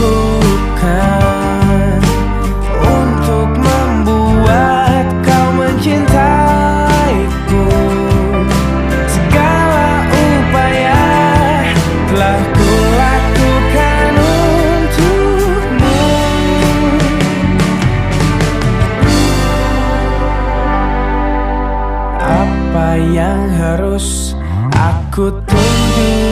lakukan untuk membuat kau mencintaiku. Segala upaya telah kulakukan untukmu. Apa yang harus aku tunggu?